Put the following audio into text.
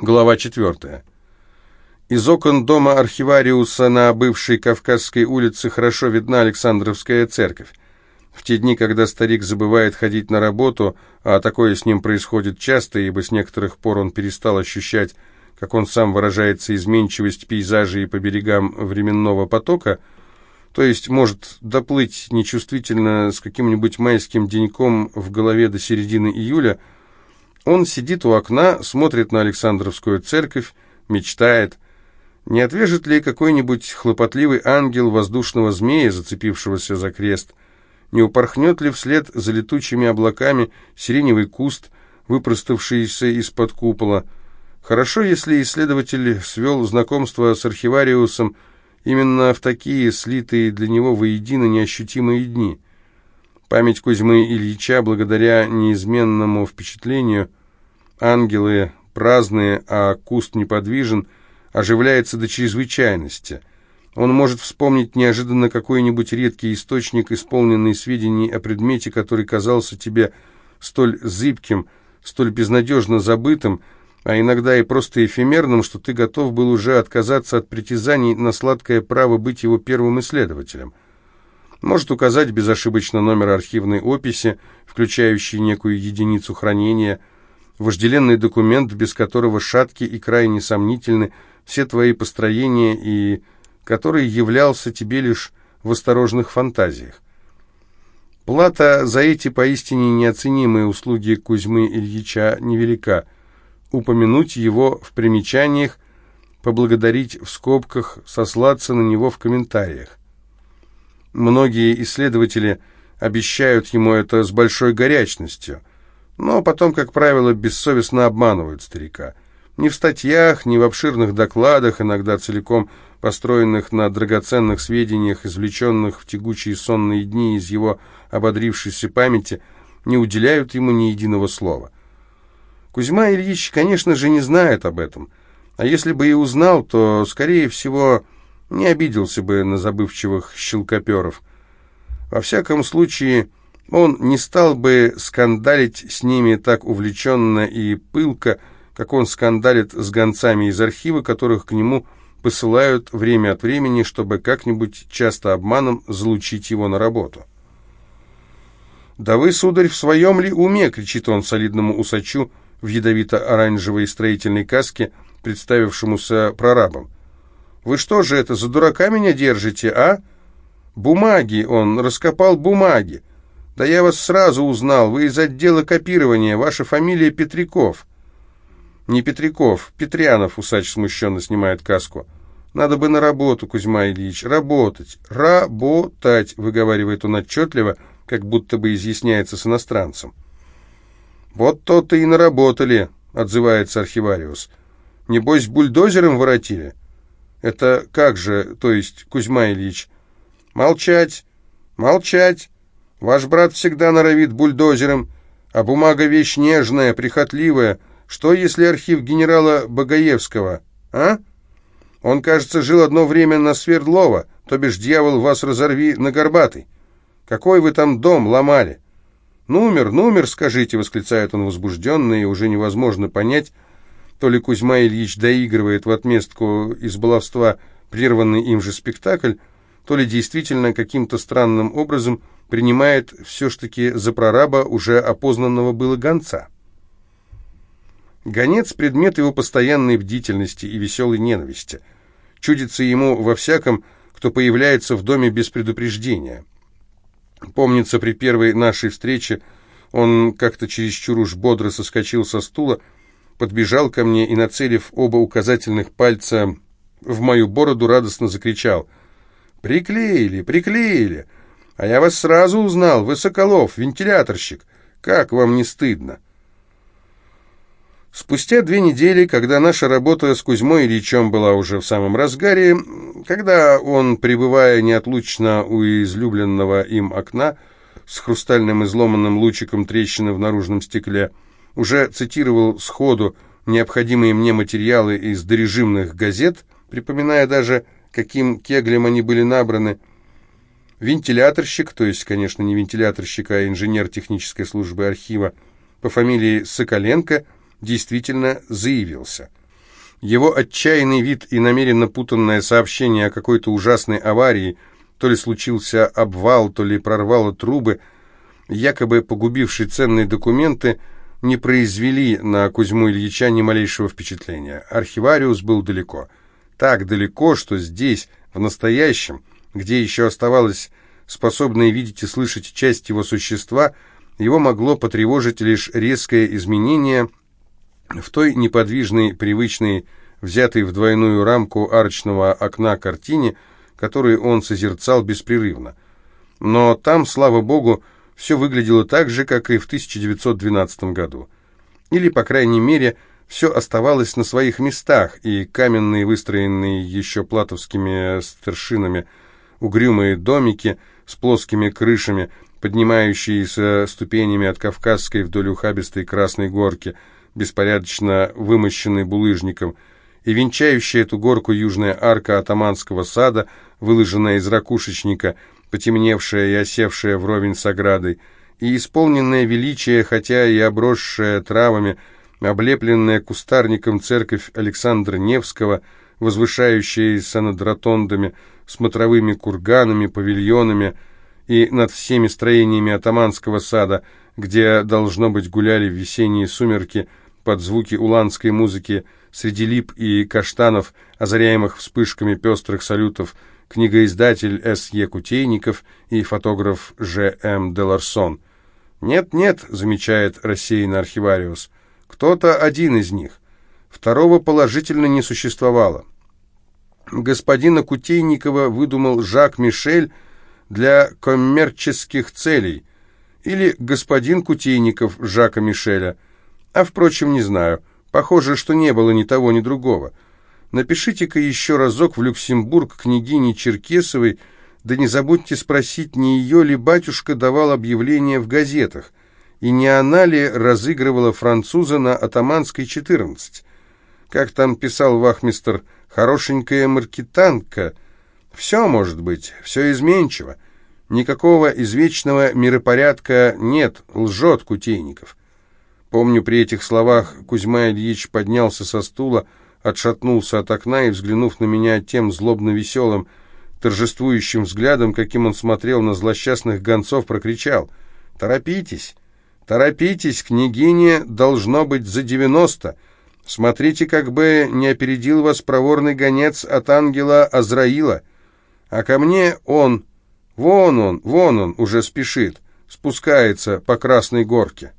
Глава 4. Из окон дома архивариуса на бывшей Кавказской улице хорошо видна Александровская церковь. В те дни, когда старик забывает ходить на работу, а такое с ним происходит часто, ибо с некоторых пор он перестал ощущать, как он сам выражается, изменчивость пейзажей по берегам временного потока, то есть может доплыть нечувствительно с каким-нибудь майским деньком в голове до середины июля – он сидит у окна, смотрит на Александровскую церковь, мечтает, не отвяжет ли какой-нибудь хлопотливый ангел воздушного змея, зацепившегося за крест, не упорхнет ли вслед за летучими облаками сиреневый куст, выпроставшийся из-под купола. Хорошо, если исследователь свел знакомство с архивариусом именно в такие слитые для него воедино неощутимые дни. Память Кузьмы Ильича, благодаря неизменному впечатлению, Ангелы праздные, а куст неподвижен, оживляется до чрезвычайности. Он может вспомнить неожиданно какой-нибудь редкий источник, исполненный сведений о предмете, который казался тебе столь зыбким, столь безнадежно забытым, а иногда и просто эфемерным, что ты готов был уже отказаться от притязаний на сладкое право быть его первым исследователем. Может указать безошибочно номер архивной описи, включающий некую единицу хранения – вожделенный документ, без которого шатки и крайне сомнительны все твои построения и который являлся тебе лишь в осторожных фантазиях. Плата за эти поистине неоценимые услуги Кузьмы Ильича невелика. Упомянуть его в примечаниях, поблагодарить в скобках, сослаться на него в комментариях. Многие исследователи обещают ему это с большой горячностью – но потом, как правило, бессовестно обманывают старика. Ни в статьях, ни в обширных докладах, иногда целиком построенных на драгоценных сведениях, извлеченных в тягучие сонные дни из его ободрившейся памяти, не уделяют ему ни единого слова. Кузьма Ильич, конечно же, не знает об этом, а если бы и узнал, то, скорее всего, не обиделся бы на забывчивых щелкоперов. Во всяком случае, он не стал бы скандалить с ними так увлеченно и пылко, как он скандалит с гонцами из архива, которых к нему посылают время от времени, чтобы как-нибудь часто обманом залучить его на работу. «Да вы, сударь, в своем ли уме?» — кричит он солидному усачу в ядовито-оранжевой строительной каске, представившемуся прорабом. «Вы что же это, за дурака меня держите, а? Бумаги он, раскопал бумаги. «Да я вас сразу узнал. Вы из отдела копирования. Ваша фамилия Петряков». «Не Петряков, Петрянов», — усач смущенно снимает каску. «Надо бы на работу, Кузьма Ильич, работать, работать», — выговаривает он отчетливо, как будто бы изъясняется с иностранцем. «Вот то-то и наработали», — отзывается архивариус. «Небось, бульдозером воротили?» «Это как же, то есть, Кузьма Ильич?» «Молчать, молчать!» Ваш брат всегда норовит бульдозером, а бумага вещь нежная, прихотливая. Что, если архив генерала Богоевского, а? Он, кажется, жил одно время на Свердлова, то бишь дьявол вас разорви на Горбатый. Какой вы там дом ломали? «Номер, номер, скажите!» — восклицает он возбужденно, и уже невозможно понять, то ли Кузьма Ильич доигрывает в отместку из баловства прерванный им же спектакль, то ли действительно каким-то странным образом принимает все ж таки за прораба уже опознанного было гонца. Гонец – предмет его постоянной бдительности и веселой ненависти. Чудится ему во всяком, кто появляется в доме без предупреждения. Помнится, при первой нашей встрече он как-то чересчур уж бодро соскочил со стула, подбежал ко мне и, нацелив оба указательных пальца в мою бороду, радостно закричал – «Приклеили, приклеили! А я вас сразу узнал, вы Соколов, вентиляторщик. Как вам не стыдно?» Спустя две недели, когда наша работа с Кузьмой Ильичем была уже в самом разгаре, когда он, пребывая неотлучно у излюбленного им окна, с хрустальным изломанным лучиком трещины в наружном стекле, уже цитировал сходу необходимые мне материалы из дорежимных газет, припоминая даже каким кеглем они были набраны. Вентиляторщик, то есть, конечно, не вентиляторщик, а инженер технической службы архива, по фамилии Соколенко, действительно заявился – Его отчаянный вид и намеренно путанное сообщение о какой-то ужасной аварии, то ли случился обвал, то ли прорвало трубы, якобы погубивший ценные документы, не произвели на Кузьму Ильича ни малейшего впечатления. Архивариус был далеко. Так далеко, что здесь, в настоящем, где еще оставалась способная видеть и слышать часть его существа, его могло потревожить лишь резкое изменение в той неподвижной, привычной, взятой в двойную рамку арочного окна картине, которую он созерцал беспрерывно. Но там, слава богу, все выглядело так же, как и в 1912 году. Или, по крайней мере, все оставалось на своих местах, и каменные, выстроенные еще платовскими старшинами, угрюмые домики с плоскими крышами, поднимающиеся ступенями от Кавказской вдоль ухабистой Красной Горки, беспорядочно вымощенной булыжником, и венчающая эту горку южная арка атаманского сада, выложенная из ракушечника – потемневшая и осевшая вровень с оградой, и исполненная величия, хотя и обросшая травами, облепленная кустарником церковь Александра Невского, возвышающаяся над ротондами, смотровыми курганами, павильонами и над всеми строениями атаманского сада, где, должно быть, гуляли в весенние сумерки под звуки уланской музыки среди лип и каштанов, озаряемых вспышками пестрых салютов, книгоиздатель С.Е. Кутейников и фотограф Ж.М. Деларсон. «Нет-нет», — замечает рассеянный архивариус, — «кто-то один из них. Второго положительно не существовало». Господина Кутейникова выдумал Жак Мишель для коммерческих целей, или господин Кутейников Жака Мишеля, а, впрочем, не знаю, похоже, что не было ни того, ни другого. Напишите-ка еще разок в Люксембург княгине Черкесовой, да не забудьте спросить, не ее ли батюшка давал объявление в газетах, и не она ли разыгрывала француза на Атаманской 14. Как там писал вахмистр, хорошенькая маркетанка. Все может быть, все изменчиво. Никакого извечного миропорядка нет, лжет Кутейников. Помню, при этих словах Кузьма Ильич поднялся со стула, отшатнулся от окна и, взглянув на меня тем злобно-веселым, торжествующим взглядом, каким он смотрел на злосчастных гонцов, прокричал «Торопитесь! Торопитесь! Княгине должно быть за девяносто! Смотрите, как бы не опередил вас проворный гонец от ангела Азраила! А ко мне он, вон он, вон он, уже спешит, спускается по красной горке!»